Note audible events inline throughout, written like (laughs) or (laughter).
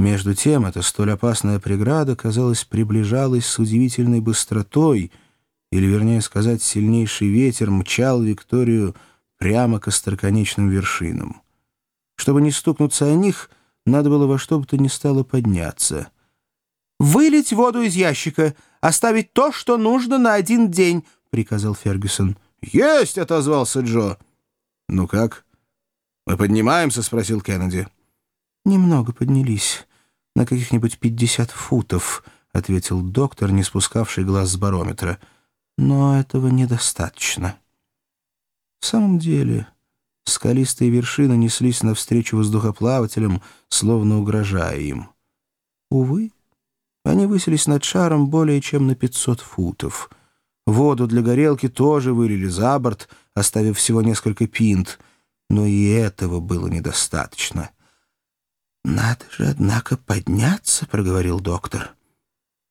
Между тем, эта столь опасная преграда, казалось, приближалась с удивительной быстротой, или, вернее сказать, сильнейший ветер мчал Викторию прямо к остроконечным вершинам. Чтобы не стукнуться о них, надо было во что бы то ни стало подняться. «Вылить воду из ящика, оставить то, что нужно на один день», — приказал Фергюсон. «Есть!» — отозвался Джо. «Ну как? Мы поднимаемся?» — спросил Кеннеди. «Немного поднялись на каких-нибудь пятьдесят футов», — ответил доктор, не спускавший глаз с барометра. «Но этого недостаточно». В самом деле, скалистые вершины неслись навстречу воздухоплавателям, словно угрожая им. Увы, они высились над шаром более чем на пятьсот футов. Воду для горелки тоже вылили за борт, оставив всего несколько пинт, но и этого было недостаточно — «Надо же, однако, подняться», — проговорил доктор.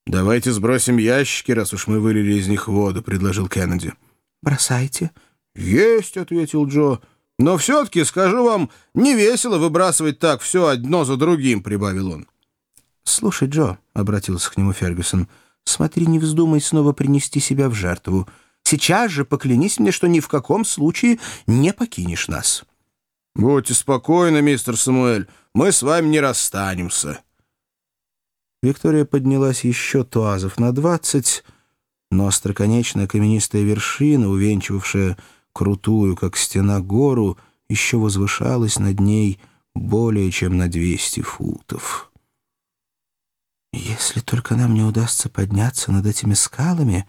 «Давайте сбросим ящики, раз уж мы вылили из них воду», — предложил Кеннеди. «Бросайте». «Есть», — ответил Джо. «Но все-таки, скажу вам, не весело выбрасывать так все одно за другим», — прибавил он. «Слушай, Джо», — обратился к нему Фергюсон, — «смотри, не вздумай снова принести себя в жертву. Сейчас же поклянись мне, что ни в каком случае не покинешь нас». «Будьте спокойны, мистер Самуэль, мы с вами не расстанемся». Виктория поднялась еще туазов на двадцать, но остроконечная каменистая вершина, увенчивавшая крутую, как стена, гору, еще возвышалась над ней более чем на двести футов. «Если только нам не удастся подняться над этими скалами,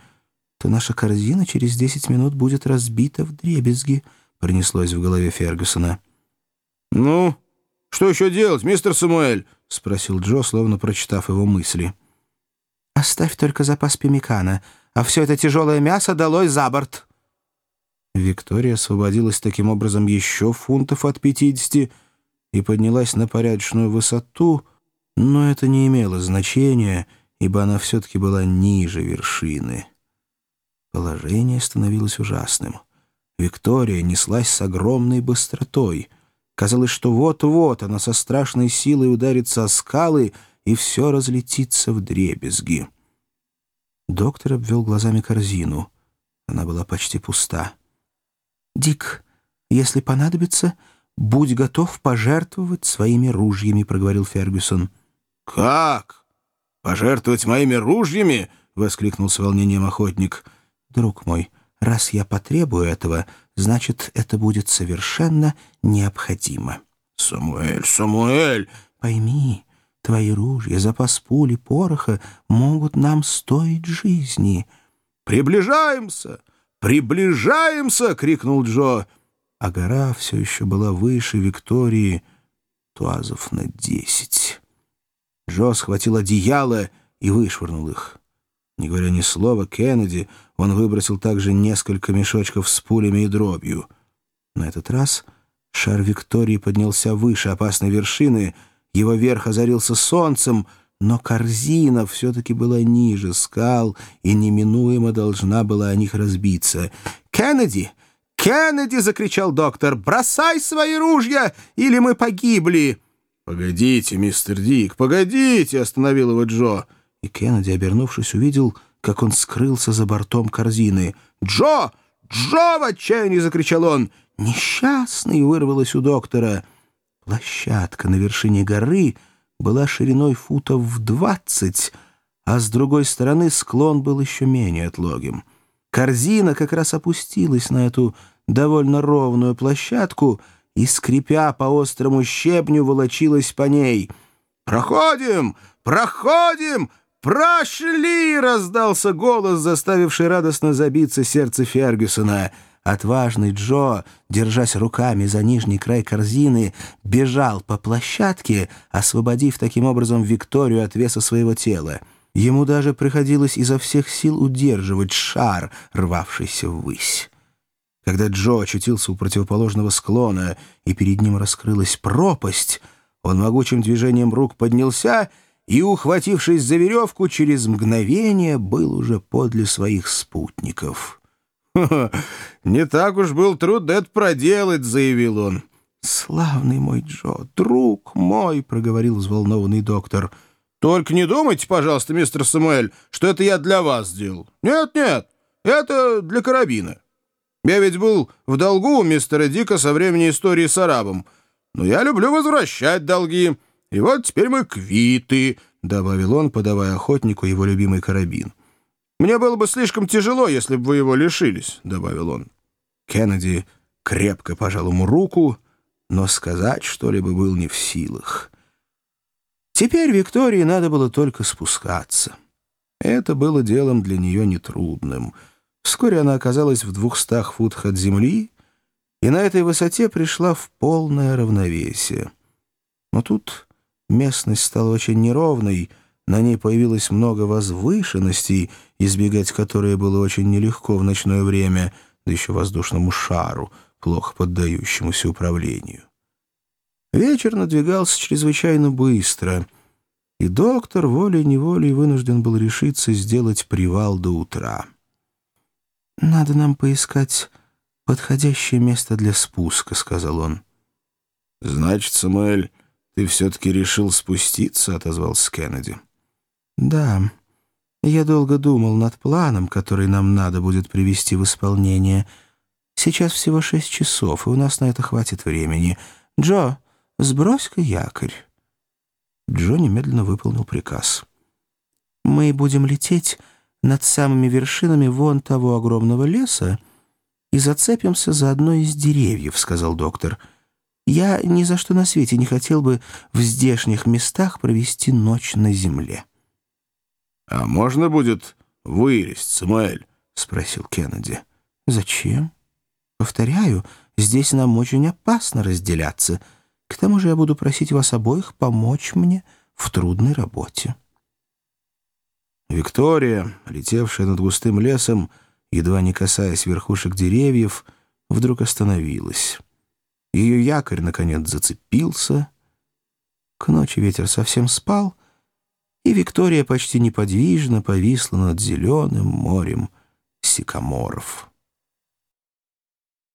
то наша корзина через десять минут будет разбита в дребезги», — пронеслось в голове Фергюсона. «Ну, что еще делать, мистер Самуэль?» — спросил Джо, словно прочитав его мысли. «Оставь только запас пемикана, а все это тяжелое мясо долой за борт». Виктория освободилась таким образом еще фунтов от пятидесяти и поднялась на порядочную высоту, но это не имело значения, ибо она все-таки была ниже вершины. Положение становилось ужасным. Виктория неслась с огромной быстротой — Казалось, что вот-вот она со страшной силой ударится о скалы, и все разлетится в дребезги. Доктор обвел глазами корзину. Она была почти пуста. «Дик, если понадобится, будь готов пожертвовать своими ружьями», — проговорил Фергюсон. «Как? Пожертвовать моими ружьями?» — воскликнул с волнением охотник. «Друг мой, раз я потребую этого, значит, это будет совершенно необходимо. «Самуэль, Самуэль!» «Пойми, твои ружья, запас пули, пороха могут нам стоить жизни». «Приближаемся! Приближаемся!» — крикнул Джо. А гора все еще была выше Виктории, туазов на десять. Джо схватил одеяло и вышвырнул их. Не говоря ни слова, Кеннеди, он выбросил также несколько мешочков с пулями и дробью. На этот раз шар Виктории поднялся выше опасной вершины, его верх озарился солнцем, но корзина все-таки была ниже скал и неминуемо должна была о них разбиться. «Кеннеди! Кеннеди!» — закричал доктор. «Бросай свои ружья, или мы погибли!» «Погодите, мистер Дик, погодите!» — остановил его Джо и Кеннеди, обернувшись, увидел, как он скрылся за бортом корзины. «Джо! Джо!» — в отчаянии закричал он. «Несчастный!» — вырвалось у доктора. Площадка на вершине горы была шириной футов в двадцать, а с другой стороны склон был еще менее отлогим. Корзина как раз опустилась на эту довольно ровную площадку и, скрипя по острому щебню, волочилась по ней. «Проходим! Проходим!» «Прошли!» — раздался голос, заставивший радостно забиться сердце Фергюсона. Отважный Джо, держась руками за нижний край корзины, бежал по площадке, освободив таким образом Викторию от веса своего тела. Ему даже приходилось изо всех сил удерживать шар, рвавшийся ввысь. Когда Джо очутился у противоположного склона, и перед ним раскрылась пропасть, он могучим движением рук поднялся — и, ухватившись за веревку, через мгновение был уже подле своих спутников. (laughs) «Не так уж был труд это проделать», — заявил он. «Славный мой Джо, друг мой!» — проговорил взволнованный доктор. «Только не думайте, пожалуйста, мистер Самуэль, что это я для вас сделал. Нет-нет, это для карабина. Я ведь был в долгу у мистера Дика со времени истории с арабом, но я люблю возвращать долги, и вот теперь мы квиты», — добавил он, подавая охотнику его любимый карабин. «Мне было бы слишком тяжело, если бы вы его лишились», — добавил он. Кеннеди крепко пожал ему руку, но сказать что-либо был не в силах. Теперь Виктории надо было только спускаться. Это было делом для нее нетрудным. Вскоре она оказалась в двухстах футах от земли и на этой высоте пришла в полное равновесие. Но тут местность стала очень неровной, на ней появилось много возвышенностей, избегать которые было очень нелегко в ночное время, да еще воздушному шару — плохо поддающемуся управлению. Вечер надвигался чрезвычайно быстро, и доктор волей-неволей вынужден был решиться сделать привал до утра. «Надо нам поискать подходящее место для спуска», — сказал он. «Значит, Самуэль, ты все-таки решил спуститься?» — отозвался Кеннеди. «Да. Я долго думал над планом, который нам надо будет привести в исполнение». Сейчас всего шесть часов, и у нас на это хватит времени. Джо, сбрось-ка якорь». Джо немедленно выполнил приказ. «Мы будем лететь над самыми вершинами вон того огромного леса и зацепимся за одно из деревьев», — сказал доктор. «Я ни за что на свете не хотел бы в здешних местах провести ночь на земле». «А можно будет вылезть, Самуэль?» — спросил Кеннеди. «Зачем?» Повторяю, здесь нам очень опасно разделяться. К тому же я буду просить вас обоих помочь мне в трудной работе». Виктория, летевшая над густым лесом, едва не касаясь верхушек деревьев, вдруг остановилась. Ее якорь, наконец, зацепился. К ночи ветер совсем спал, и Виктория почти неподвижно повисла над зеленым морем сикаморов.